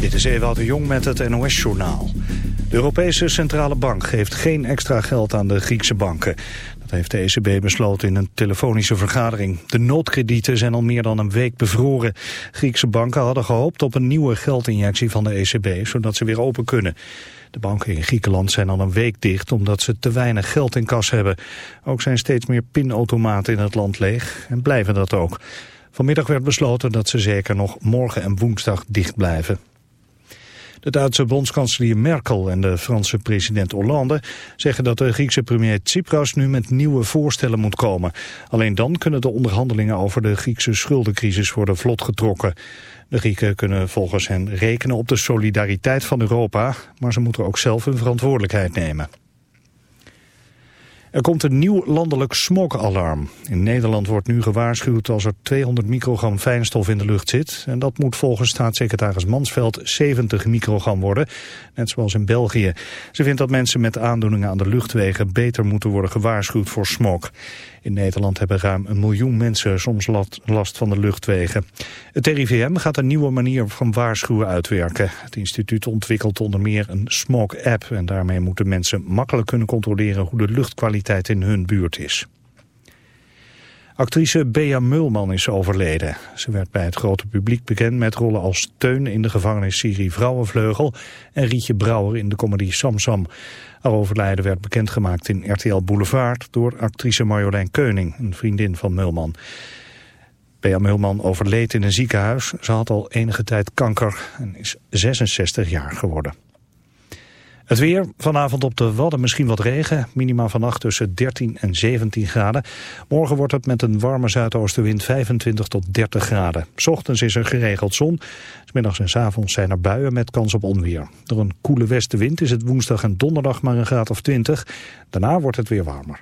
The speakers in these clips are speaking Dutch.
Dit is Ewout de Jong met het NOS-journaal. De Europese Centrale Bank geeft geen extra geld aan de Griekse banken. Dat heeft de ECB besloten in een telefonische vergadering. De noodkredieten zijn al meer dan een week bevroren. Griekse banken hadden gehoopt op een nieuwe geldinjectie van de ECB... zodat ze weer open kunnen. De banken in Griekenland zijn al een week dicht omdat ze te weinig geld in kas hebben. Ook zijn steeds meer pinautomaten in het land leeg en blijven dat ook. Vanmiddag werd besloten dat ze zeker nog morgen en woensdag dicht blijven. De Duitse bondskanselier Merkel en de Franse president Hollande zeggen dat de Griekse premier Tsipras nu met nieuwe voorstellen moet komen. Alleen dan kunnen de onderhandelingen over de Griekse schuldencrisis worden vlot getrokken. De Grieken kunnen volgens hen rekenen op de solidariteit van Europa, maar ze moeten ook zelf hun verantwoordelijkheid nemen. Er komt een nieuw landelijk smogalarm. In Nederland wordt nu gewaarschuwd als er 200 microgram fijnstof in de lucht zit. En dat moet volgens staatssecretaris Mansveld 70 microgram worden, net zoals in België. Ze vindt dat mensen met aandoeningen aan de luchtwegen beter moeten worden gewaarschuwd voor smog. In Nederland hebben ruim een miljoen mensen soms last van de luchtwegen. Het RIVM gaat een nieuwe manier van waarschuwen uitwerken. Het instituut ontwikkelt onder meer een smog-app... en daarmee moeten mensen makkelijk kunnen controleren hoe de luchtkwaliteit in hun buurt is. Actrice Bea Mulman is overleden. Ze werd bij het grote publiek bekend met rollen als Teun in de gevangenisserie Vrouwenvleugel en Rietje Brouwer in de comedy Samsam. Haar overlijden werd bekendgemaakt in RTL Boulevard door actrice Marjolein Keuning, een vriendin van Mulman. Bea Mulman overleed in een ziekenhuis. Ze had al enige tijd kanker en is 66 jaar geworden. Het weer, vanavond op de Wadden misschien wat regen. Minima vannacht tussen 13 en 17 graden. Morgen wordt het met een warme zuidoostenwind 25 tot 30 graden. S ochtends is er geregeld zon. Smiddags en s avonds zijn er buien met kans op onweer. Door een koele westenwind is het woensdag en donderdag maar een graad of 20. Daarna wordt het weer warmer.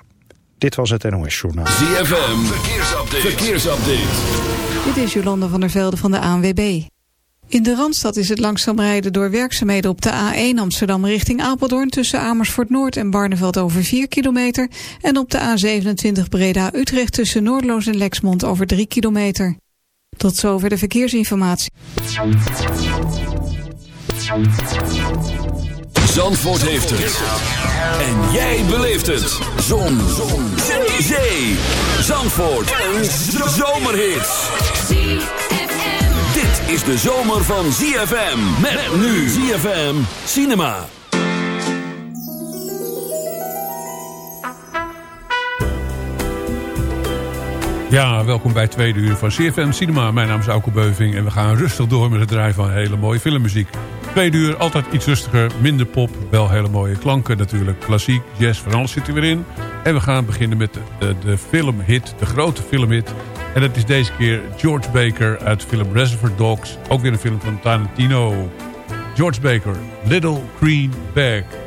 Dit was het NOS Journaal. ZFM, verkeersupdate. verkeersupdate. Dit is Jolanda van der Velde van de ANWB. In de Randstad is het langzaam rijden door werkzaamheden op de A1 Amsterdam richting Apeldoorn... tussen Amersfoort Noord en Barneveld over 4 kilometer... en op de A27 Breda Utrecht tussen Noordloos en Lexmond over 3 kilometer. Tot zover de verkeersinformatie. Zandvoort heeft het. En jij beleeft het. Zon. Zon. Zee. Zandvoort. Een zomerhit is de zomer van ZFM. Met, nu ZFM Cinema. Ja, welkom bij tweede uur van CFM Cinema. Mijn naam is Auke Beuving en we gaan rustig door met het draaien van hele mooie filmmuziek. Tweede uur altijd iets rustiger, minder pop, wel hele mooie klanken natuurlijk. Klassiek, jazz, van alles zit er weer in. En we gaan beginnen met de, de filmhit, de grote filmhit en dat is deze keer George Baker uit de film Reservoir Dogs. Ook weer een film van Tarantino. George Baker, Little Green Bag.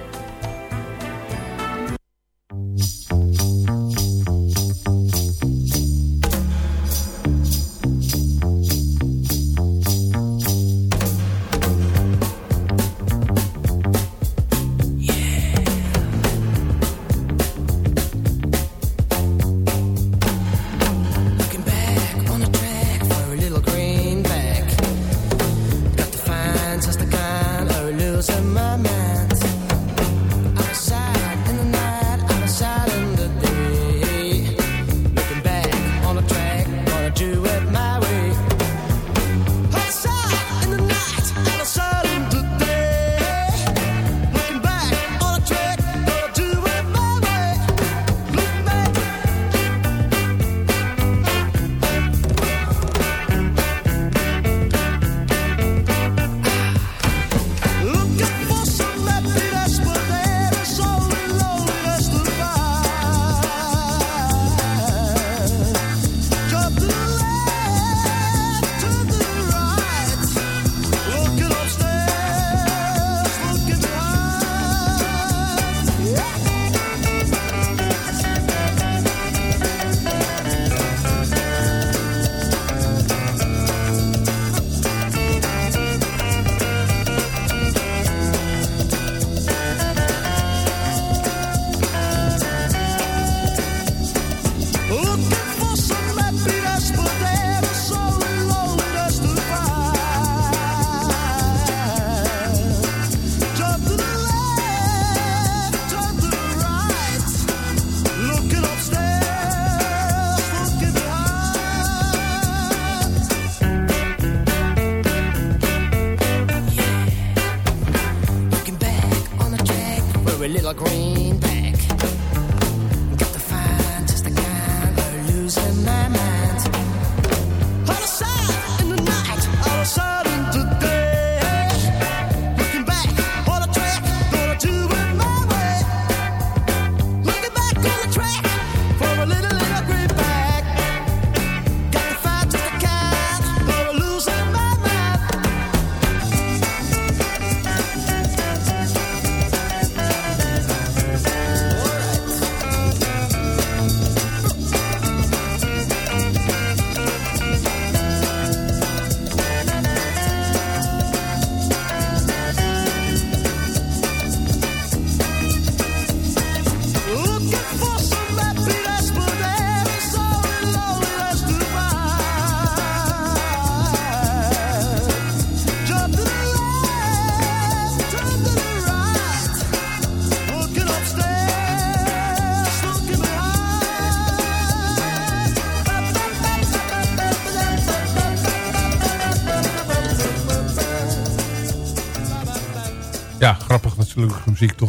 down the track.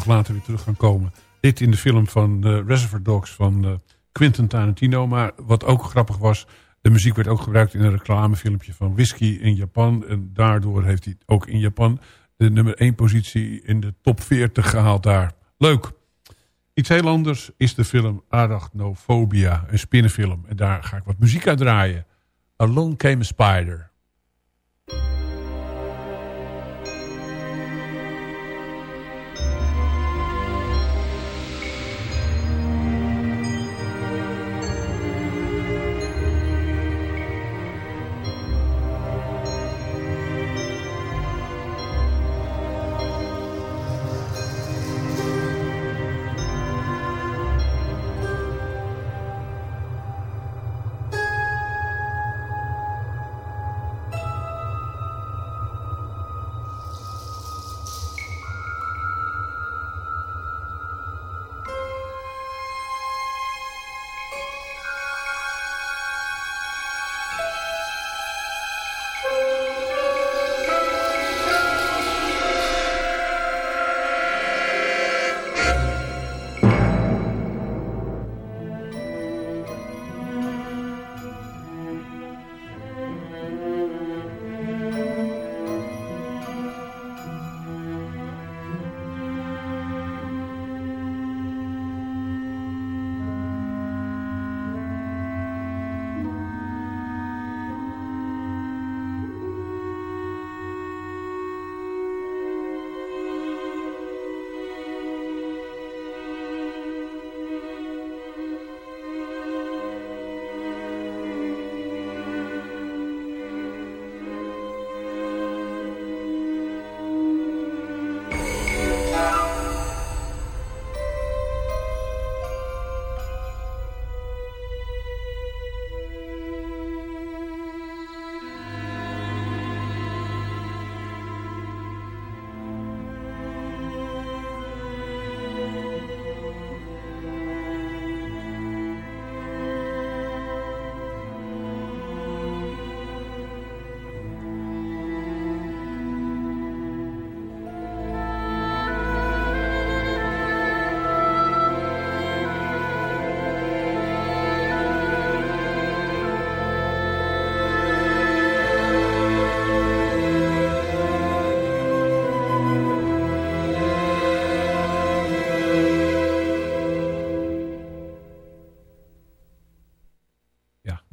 Later weer terug gaan komen. Dit in de film van uh, Reservoir Dogs van uh, Quentin Tarantino. Maar wat ook grappig was... de muziek werd ook gebruikt in een reclamefilmpje van whisky in Japan. En daardoor heeft hij ook in Japan de nummer 1 positie in de top 40 gehaald daar. Leuk. Iets heel anders is de film Arachnophobia, een spinnenfilm. En daar ga ik wat muziek uit draaien. Alone Came a Spider.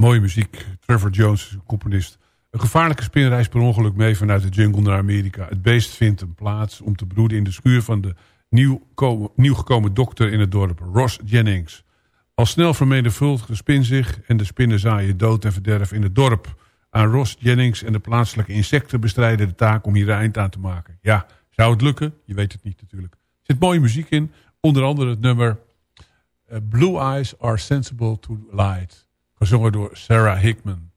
Mooie muziek. Trevor Jones, componist. Een gevaarlijke spin reist per ongeluk mee vanuit de jungle naar Amerika. Het beest vindt een plaats om te broeden in de schuur van de nieuw, nieuw dokter in het dorp, Ross Jennings. Al snel vermenigvuldigt de spin zich en de spinnen zaaien dood en verderf in het dorp. Aan Ross Jennings en de plaatselijke insecten bestrijden de taak om hier eind aan te maken. Ja, zou het lukken? Je weet het niet natuurlijk. Er zit mooie muziek in, onder andere het nummer uh, Blue Eyes Are Sensible to Light gezongen door Sarah Hickman.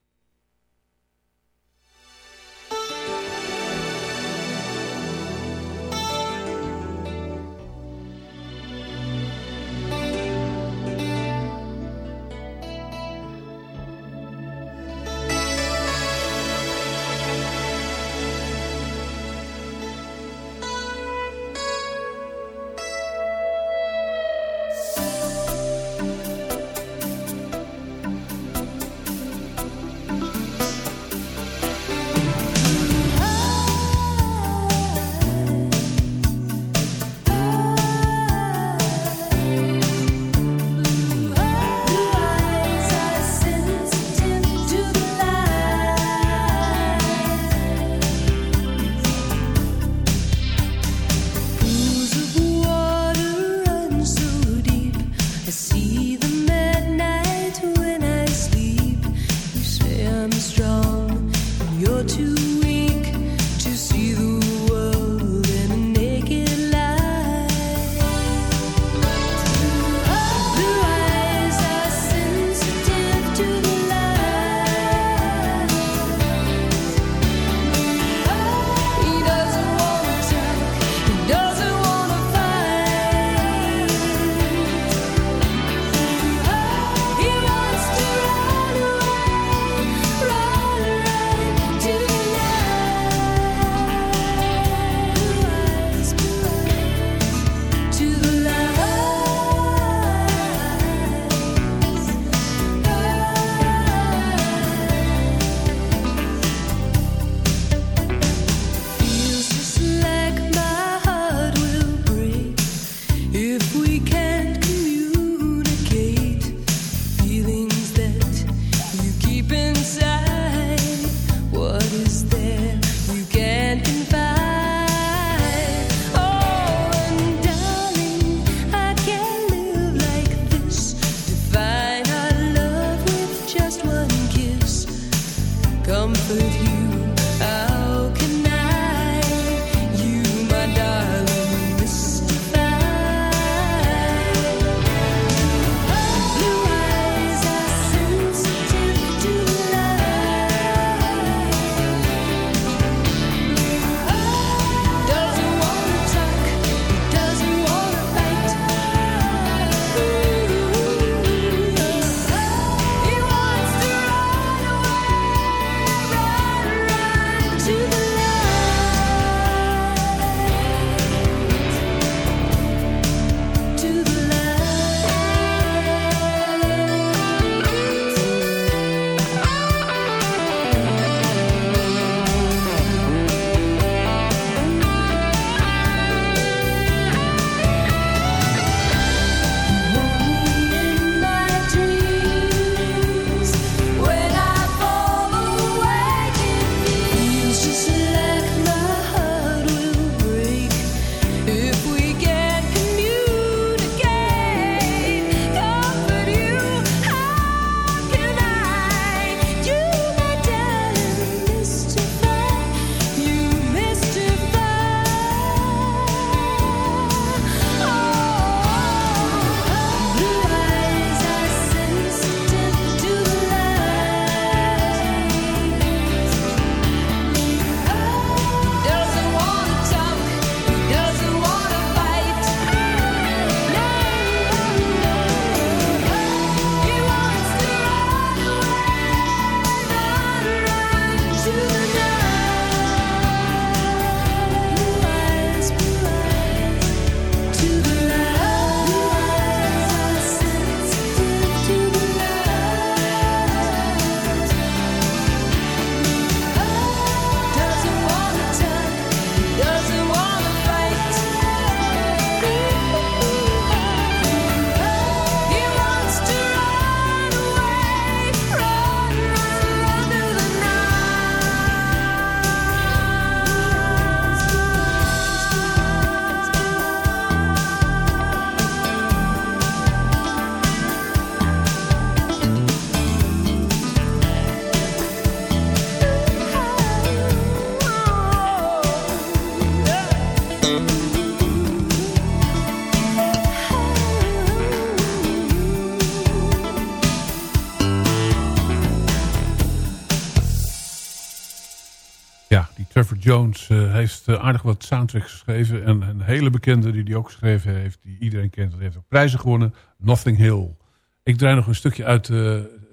Jones uh, heeft uh, aardig wat soundtracks geschreven. En een hele bekende die hij ook geschreven heeft, die iedereen kent. Dat heeft ook prijzen gewonnen. Nothing Hill. Ik draai nog een stukje uit uh,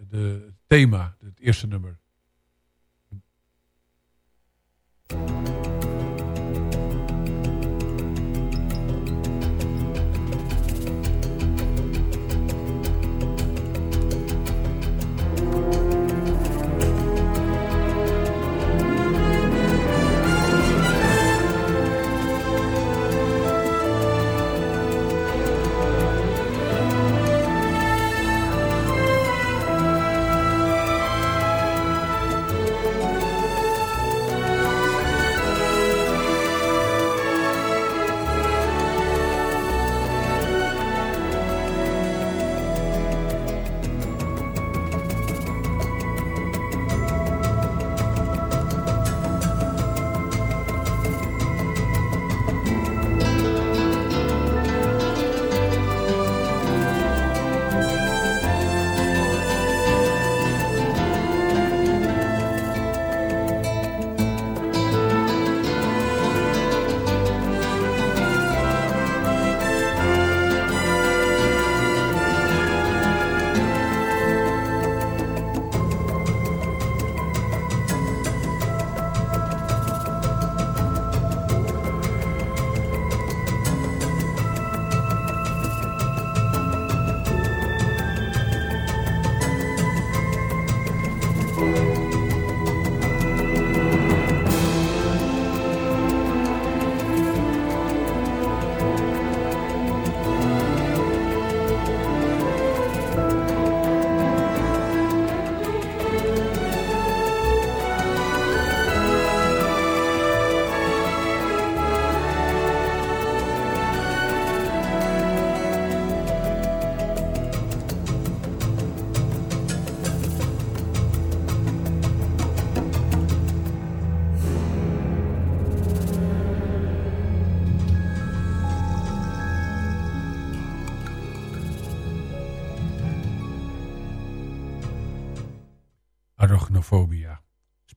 de thema, het eerste nummer.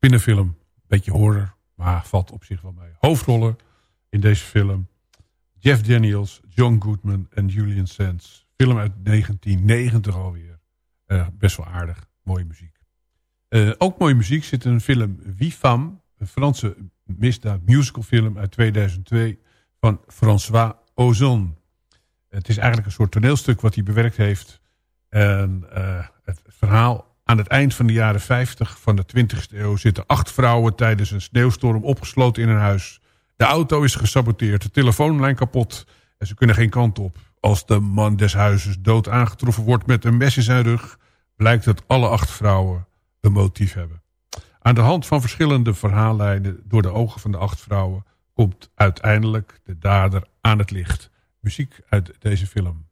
Spinnenfilm, beetje horror, maar valt op zich wel mee. Hoofdrollen in deze film. Jeff Daniels, John Goodman en Julian Sands. Film uit 1990 alweer. Uh, best wel aardig, mooie muziek. Uh, ook mooie muziek zit in een film Wie Femme. Een Franse misdaad musicalfilm uit 2002 van François Ozon. Het is eigenlijk een soort toneelstuk wat hij bewerkt heeft. En uh, het verhaal aan het eind van de jaren 50 van de 20e eeuw zitten acht vrouwen tijdens een sneeuwstorm opgesloten in een huis. De auto is gesaboteerd, de telefoonlijn kapot en ze kunnen geen kant op. Als de man des huizes dood aangetroffen wordt met een mes in zijn rug... blijkt dat alle acht vrouwen een motief hebben. Aan de hand van verschillende verhaallijnen door de ogen van de acht vrouwen... komt uiteindelijk de dader aan het licht. Muziek uit deze film.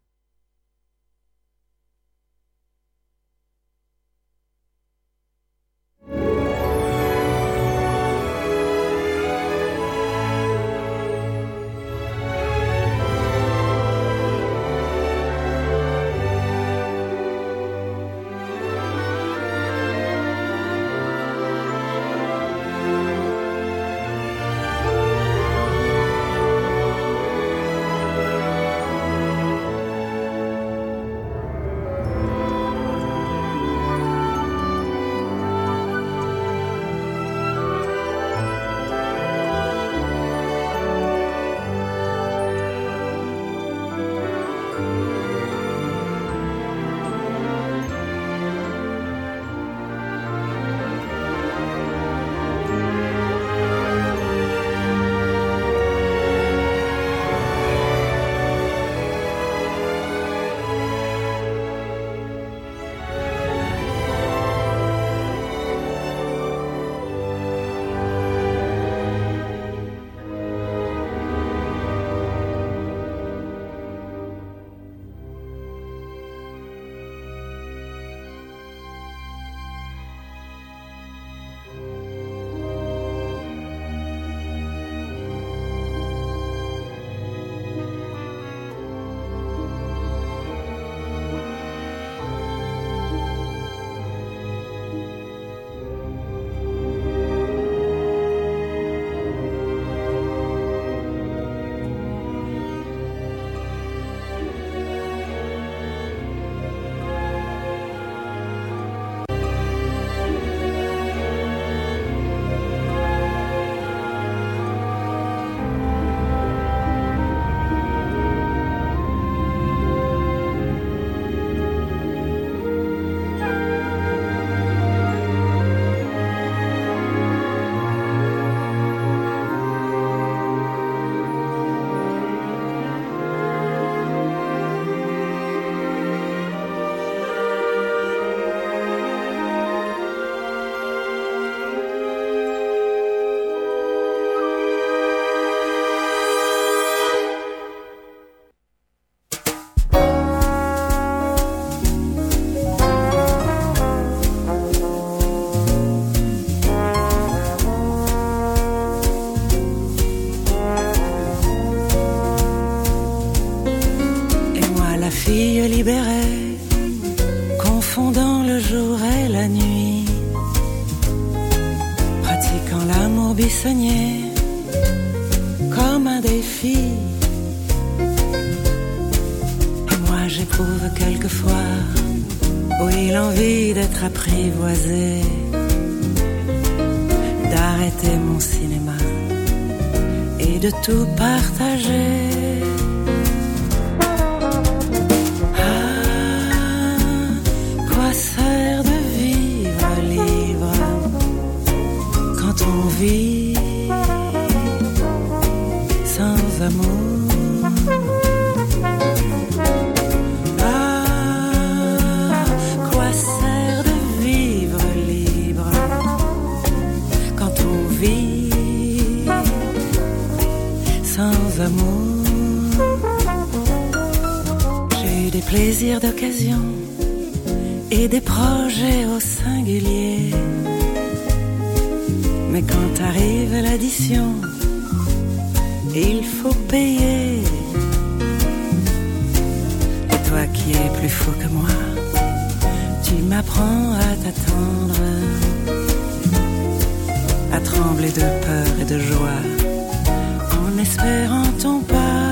espérant ton pas.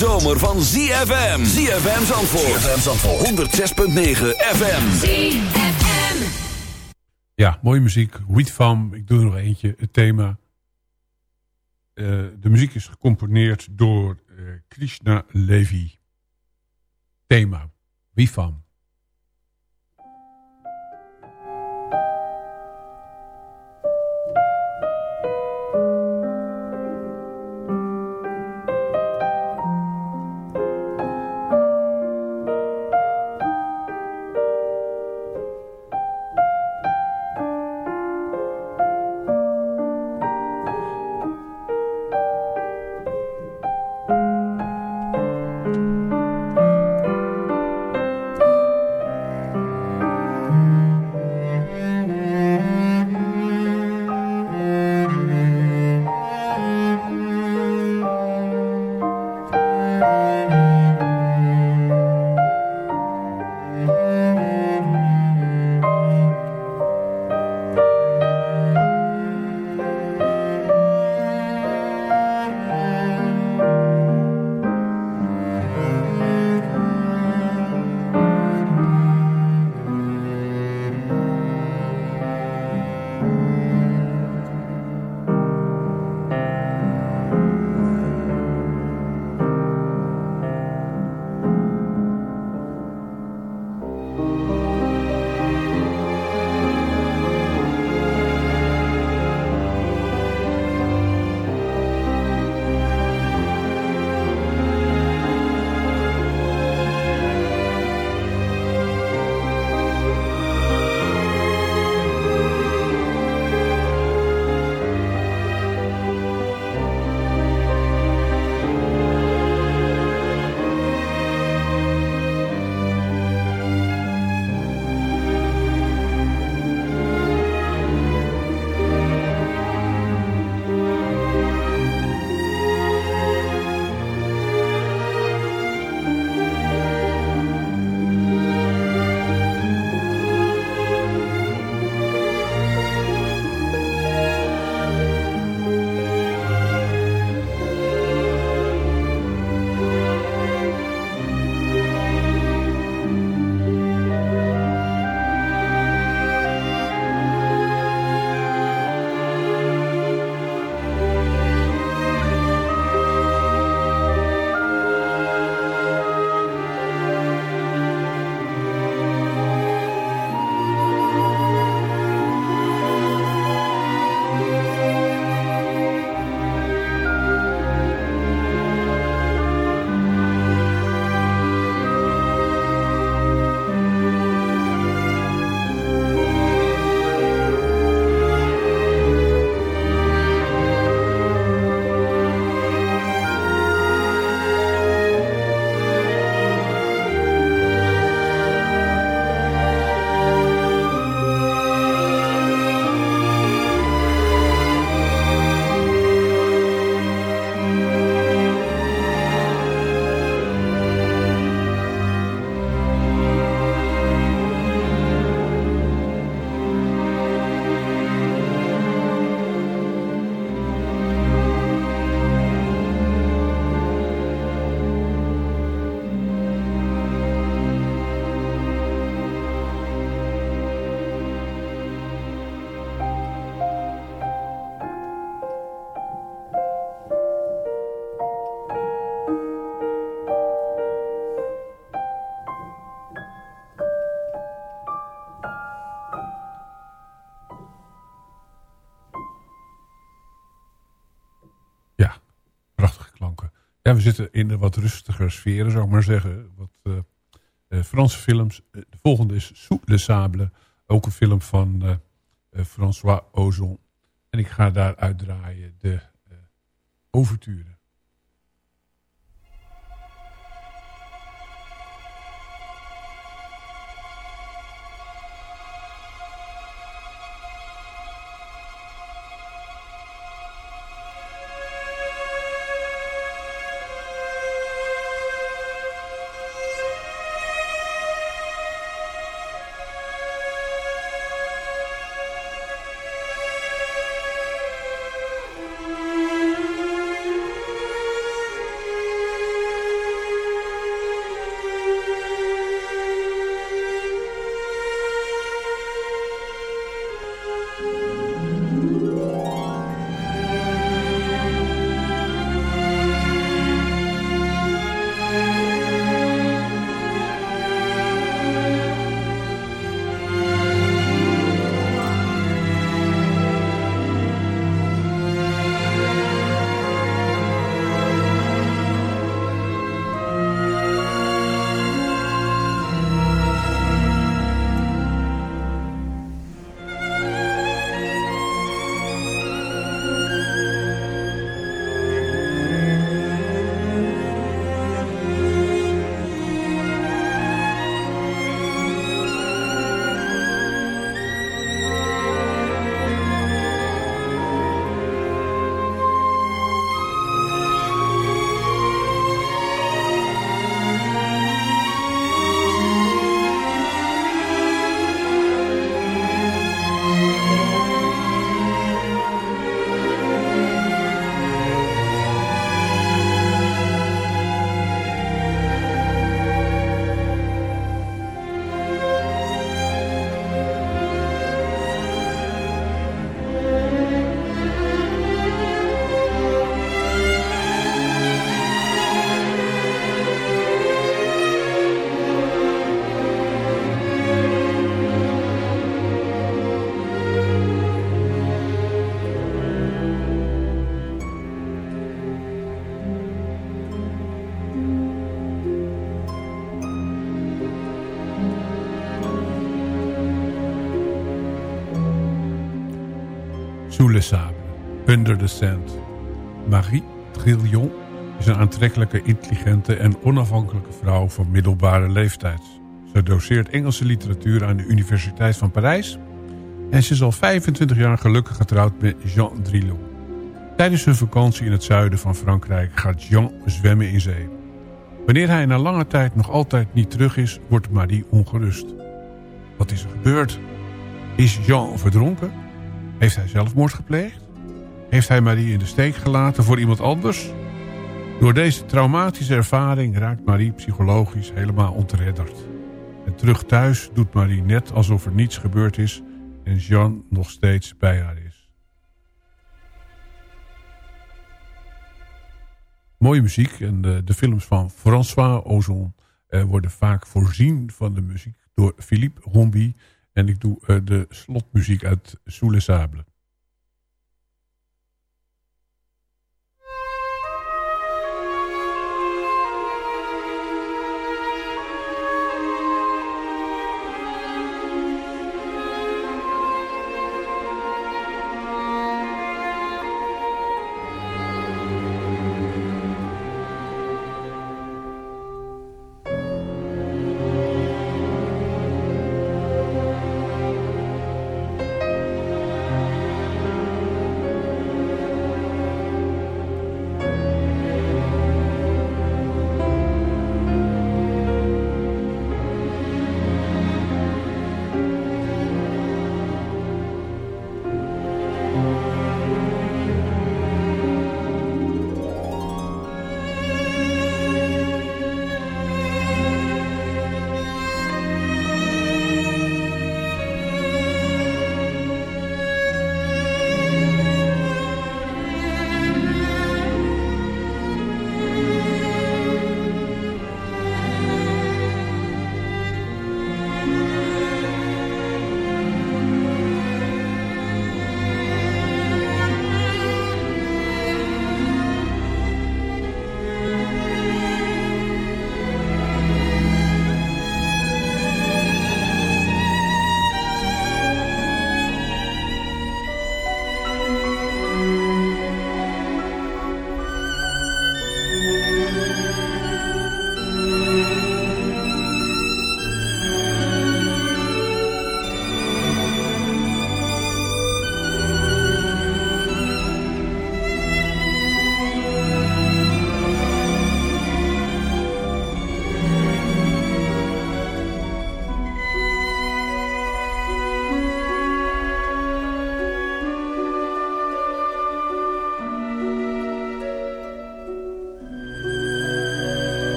zomer van ZFM. ZFM Zandvoort. ZFM Zandvoort. 106.9 FM. ZFM. Ja, mooie muziek. Wheat Farm. Ik doe er nog eentje. Het thema. Eh, de muziek is gecomponeerd door uh, Krishna Levy. Thema. Wheat Farm. We zitten in de wat rustiger sferen, zou ik maar zeggen. Wat uh, uh, Franse films. de volgende is Sous le Sable. Ook een film van François Ozon. En ik ga daar uitdraaien de overture. Sable, Under the Sand. Marie Trillion is een aantrekkelijke, intelligente en onafhankelijke vrouw van middelbare leeftijd. Ze doseert Engelse literatuur aan de Universiteit van Parijs... en ze is al 25 jaar gelukkig getrouwd met Jean Drillon. Tijdens hun vakantie in het zuiden van Frankrijk gaat Jean zwemmen in zee. Wanneer hij na lange tijd nog altijd niet terug is, wordt Marie ongerust. Wat is er gebeurd? Is Jean verdronken? Heeft hij zelfmoord gepleegd? Heeft hij Marie in de steek gelaten voor iemand anders? Door deze traumatische ervaring raakt Marie psychologisch helemaal ontredderd. En terug thuis doet Marie net alsof er niets gebeurd is... en Jean nog steeds bij haar is. Mooie muziek en de, de films van François Ozon... Eh, worden vaak voorzien van de muziek door Philippe Rombi... En ik doe uh, de slotmuziek uit Soule Sable.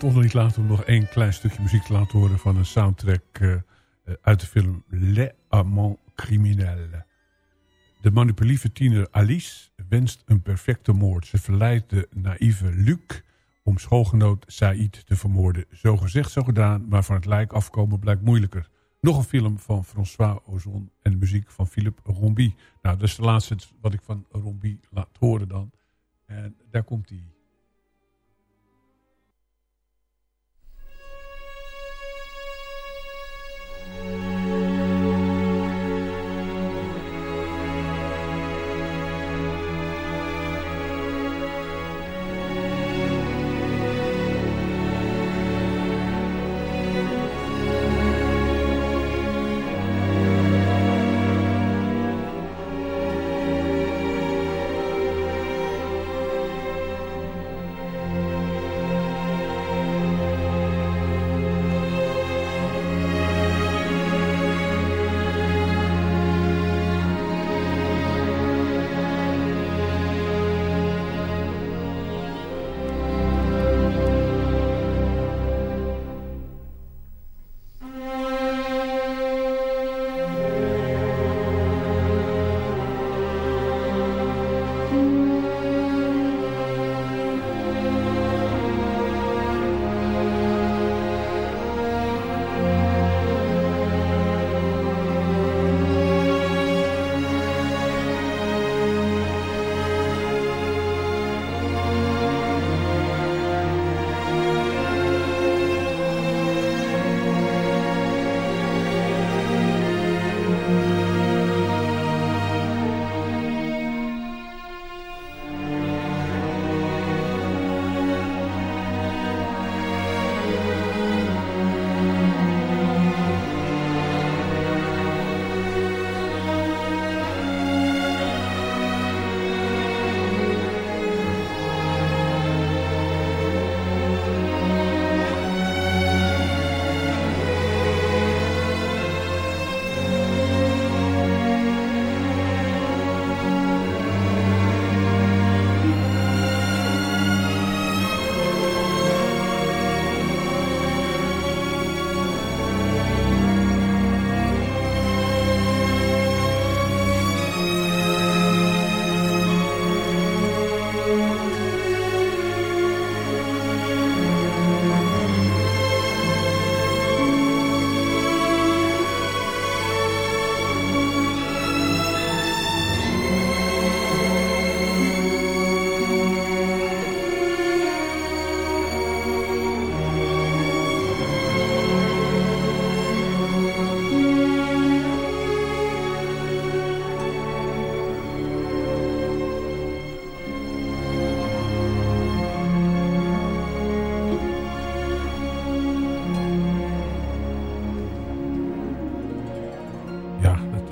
Toch nog niet laten om nog één klein stukje muziek te laten horen... van een soundtrack uh, uit de film Les Amants Criminels. De manipulieve tiener Alice wenst een perfecte moord. Ze verleidt de naïeve Luc om schoolgenoot Said te vermoorden. Zo gezegd, zo gedaan, maar van het lijk afkomen blijkt moeilijker. Nog een film van François Ozon en de muziek van Philippe Rombi. Nou, dat is de laatste wat ik van Rombi laat horen dan. En daar komt hij. Bye.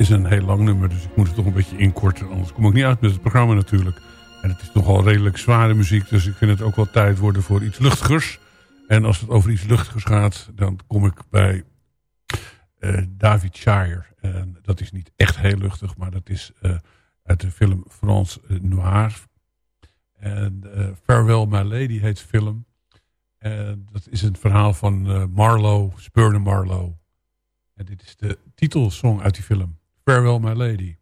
Is een heel lang nummer, dus ik moet het toch een beetje inkorten. Anders kom ik niet uit met het programma natuurlijk. En het is nogal redelijk zware muziek, dus ik vind het ook wel tijd worden voor iets luchtigers. En als het over iets luchtigers gaat, dan kom ik bij uh, David Shire. En dat is niet echt heel luchtig, maar dat is uh, uit de film France Noir. En uh, Farewell My Lady heet de film. En dat is een verhaal van Marlowe, Spurne Marlowe. En dit is de titelsong uit die film. Farewell, My Lady.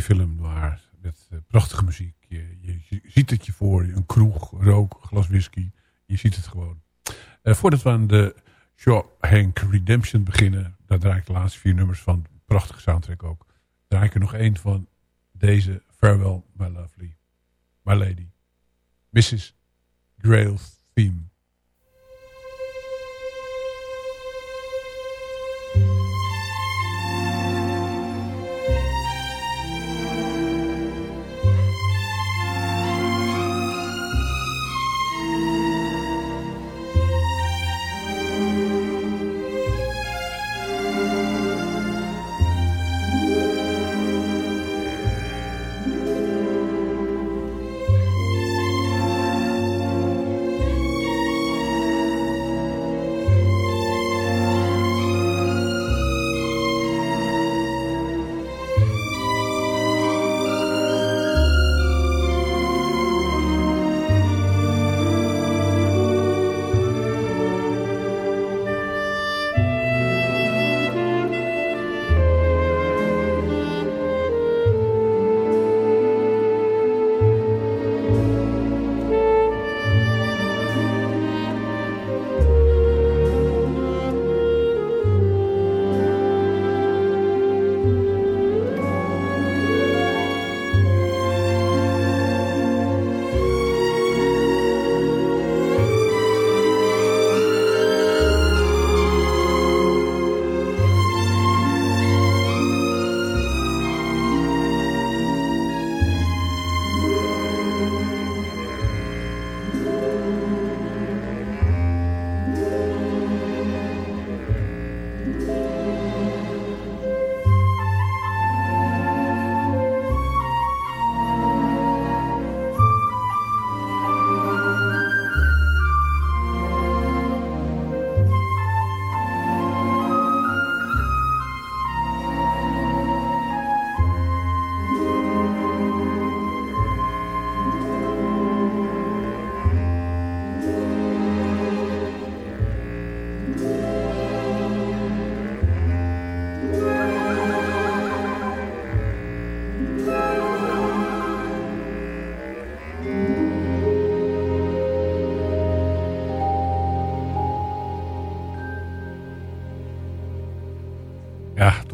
Film noir met prachtige muziek. Je, ziet het je voor. Een kroeg, rook, glas whisky. Je ziet het gewoon. voordat we aan de Shaw Hank Redemption beginnen... daar draai ik de laatste vier nummers van. Prachtige soundtrack ook. Draai ik er nog één van deze Farewell My Lovely. My Lady. Mrs. Grail's Theme.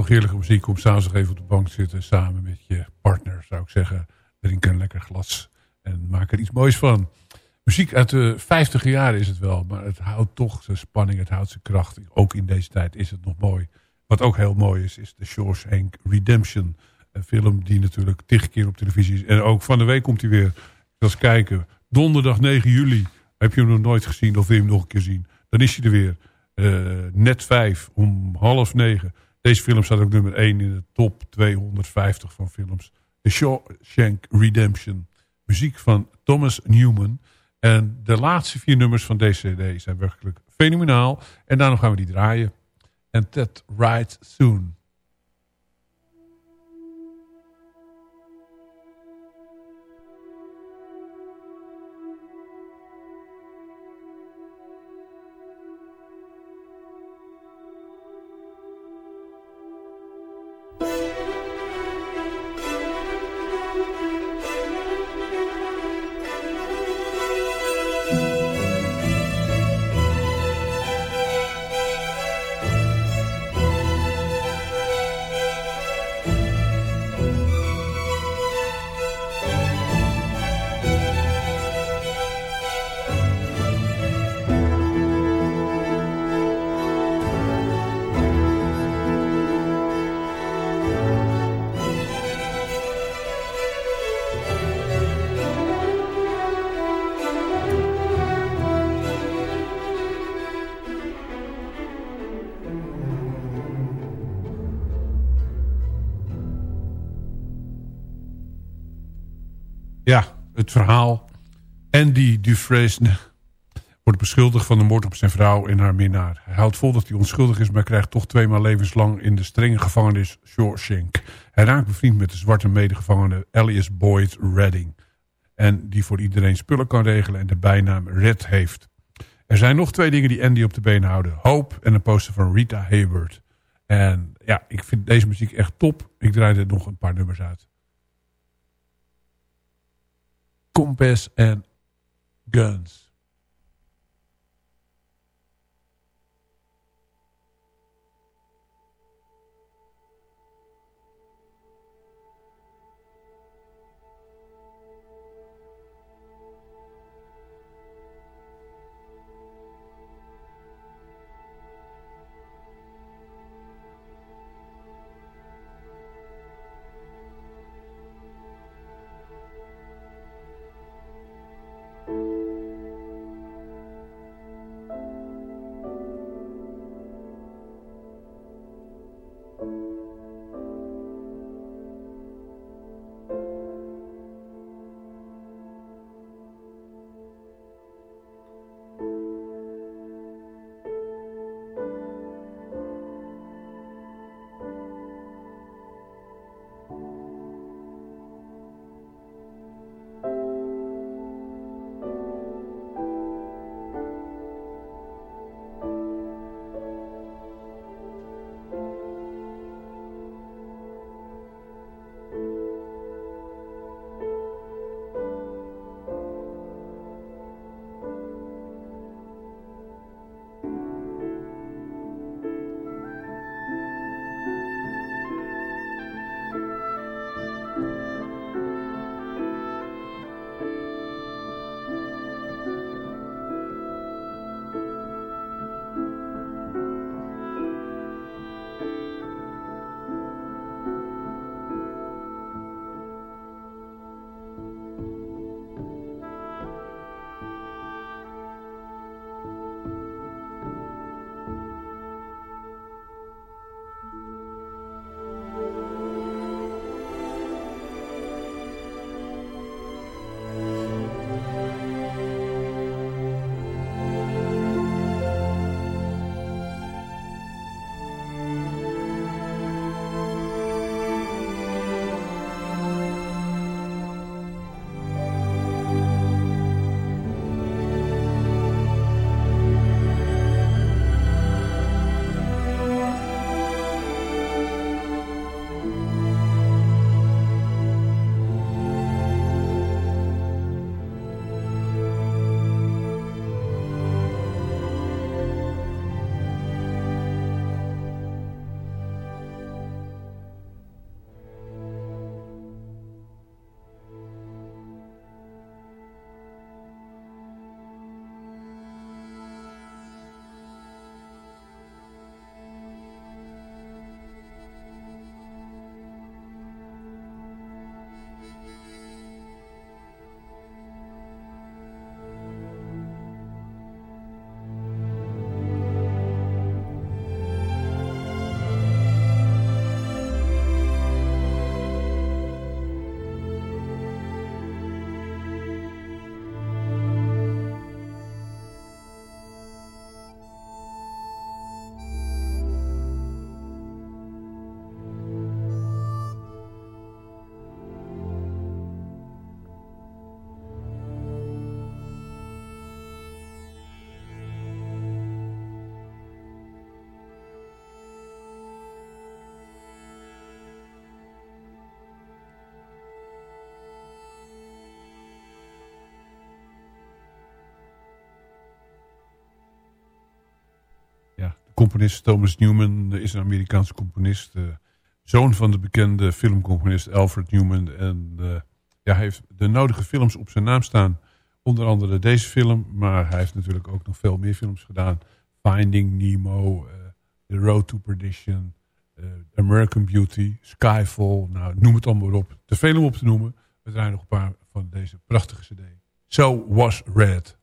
Heerlijke muziek om s'avonds even op de bank te zitten. Samen met je partner zou ik zeggen. Drink een lekker glas. En maak er iets moois van. Muziek uit de 50 jaar is het wel. Maar het houdt toch zijn spanning. Het houdt zijn kracht. Ook in deze tijd is het nog mooi. Wat ook heel mooi is, is The Shawshank Redemption. Een film die natuurlijk tig keer op televisie is. En ook van de week komt hij weer. eens kijken. Donderdag 9 juli. Heb je hem nog nooit gezien of wil je hem nog een keer zien? Dan is hij er weer. Uh, net vijf om half negen. Deze film staat ook nummer 1 in de top 250 van films. The Shawshank Redemption. Muziek van Thomas Newman. En de laatste vier nummers van deze cd zijn werkelijk fenomenaal. En daarom gaan we die draaien. En That Right Soon. Verhaal. Andy Dufresne wordt beschuldigd van de moord op zijn vrouw en haar minnaar. Hij houdt vol dat hij onschuldig is, maar krijgt toch tweemaal levenslang in de strenge gevangenis Shawshank. Hij raakt bevriend met de zwarte medegevangene Elias Boyd Redding. En die voor iedereen spullen kan regelen en de bijnaam Red heeft. Er zijn nog twee dingen die Andy op de been houden. Hope en een poster van Rita Hayward. En ja, ik vind deze muziek echt top. Ik draai er nog een paar nummers uit. Compass en Guns. Componist Thomas Newman is een Amerikaanse componist. Uh, zoon van de bekende filmcomponist Alfred Newman. En uh, ja, hij heeft de nodige films op zijn naam staan. Onder andere deze film. Maar hij heeft natuurlijk ook nog veel meer films gedaan. Finding Nemo, uh, The Road to Perdition, American Beauty, Skyfall. Nou, noem het allemaal op. Te veel om op te noemen. We draaien nog een paar van deze prachtige cd. So Was Red.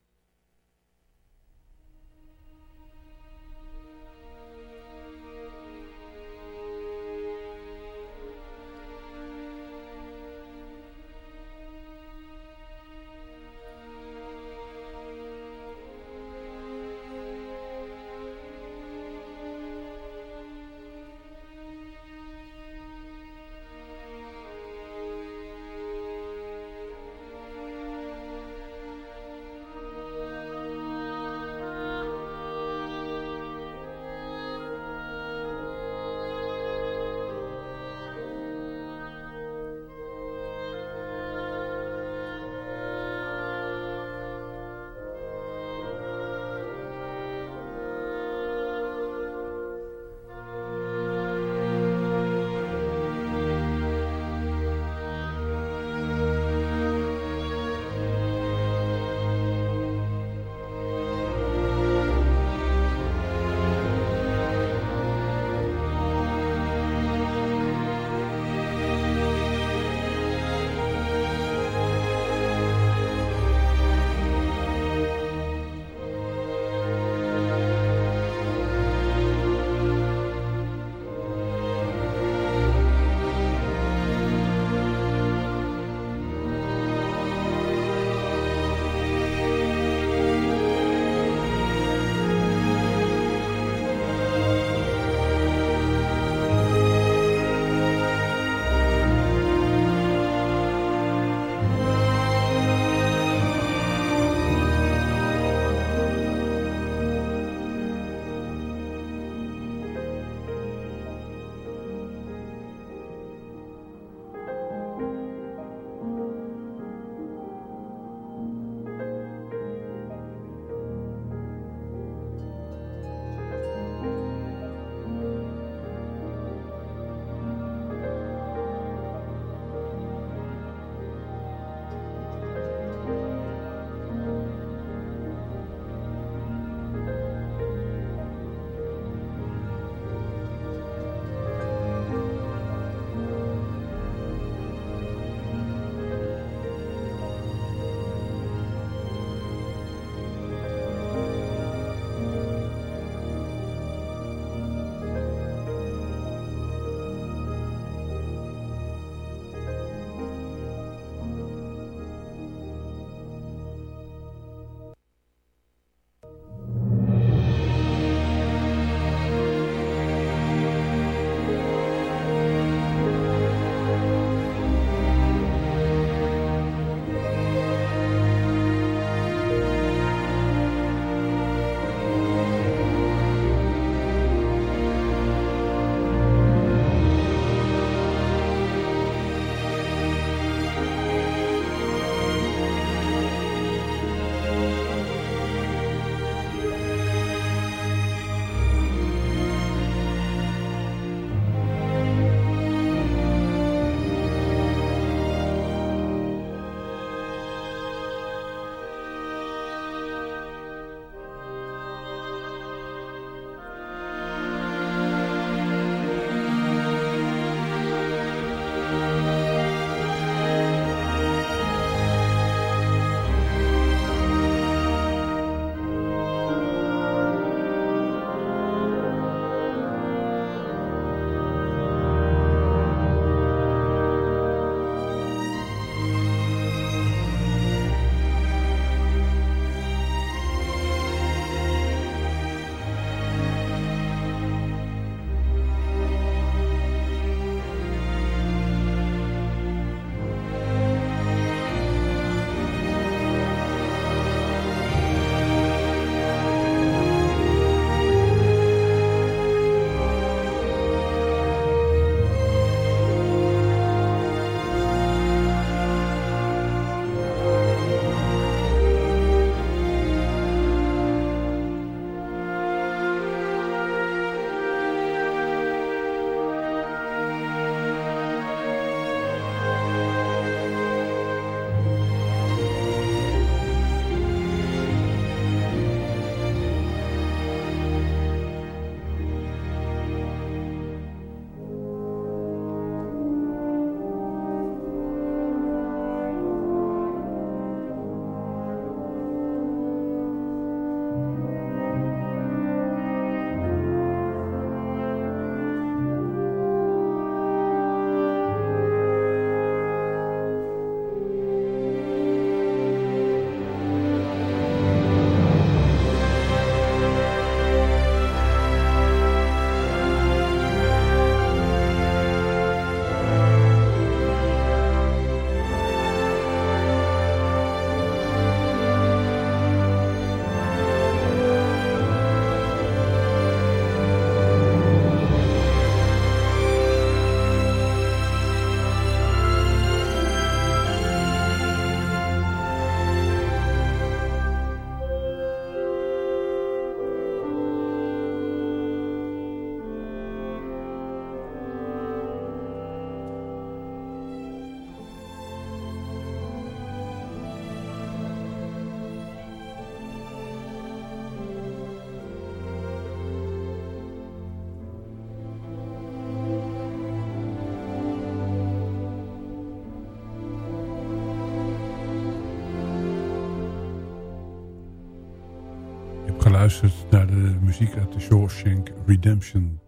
Geluisterd naar de muziek uit de Shawshank Redemption.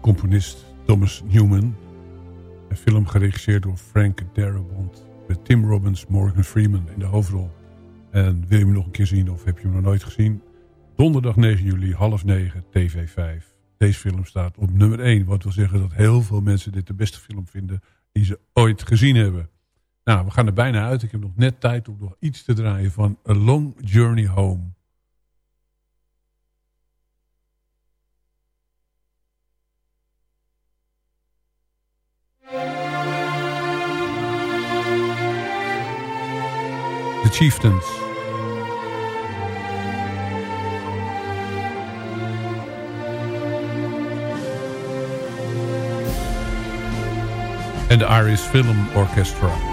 Componist Thomas Newman. Een film geregisseerd door Frank Darabont. Met Tim Robbins, Morgan Freeman in de hoofdrol. En wil je hem nog een keer zien of heb je hem nog nooit gezien? Donderdag 9 juli, half 9, TV 5. Deze film staat op nummer 1. Wat wil zeggen dat heel veel mensen dit de beste film vinden die ze ooit gezien hebben. Nou, we gaan er bijna uit. Ik heb nog net tijd om nog iets te draaien van A Long Journey Home. Chieftains. En de Irish Film Orchestra.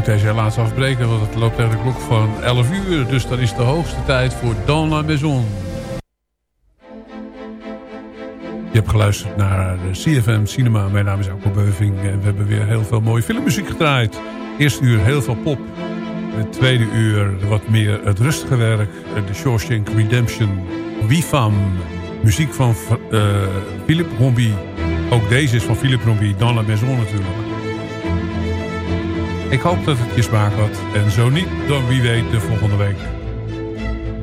Moet deze helaas afbreken, want het loopt tegen de klok van 11 uur. Dus dan is de hoogste tijd voor Dans la Maison. Je hebt geluisterd naar de CFM Cinema. Mijn naam is Alko Beuving en we hebben weer heel veel mooie filmmuziek gedraaid. Eerste uur heel veel pop. Tweede uur wat meer het rustige werk. De Shawshank Redemption. Wifam. Muziek van uh, Philippe Rombi. Ook deze is van Philippe Rombi. Dans la Maison natuurlijk. Ik hoop dat het je smaak had. En zo niet, dan wie weet de volgende week.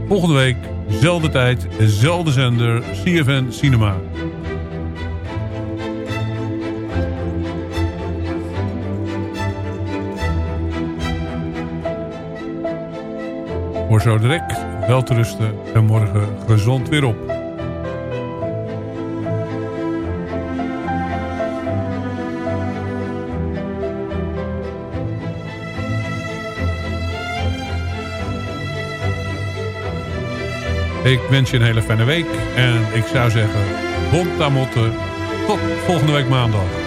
Volgende week, zelfde tijd, zelfde zender, CFN Cinema. Voor zo direct wel te rusten en morgen gezond weer op. Ik wens je een hele fijne week. En ik zou zeggen, bon tamotte. Tot volgende week maandag.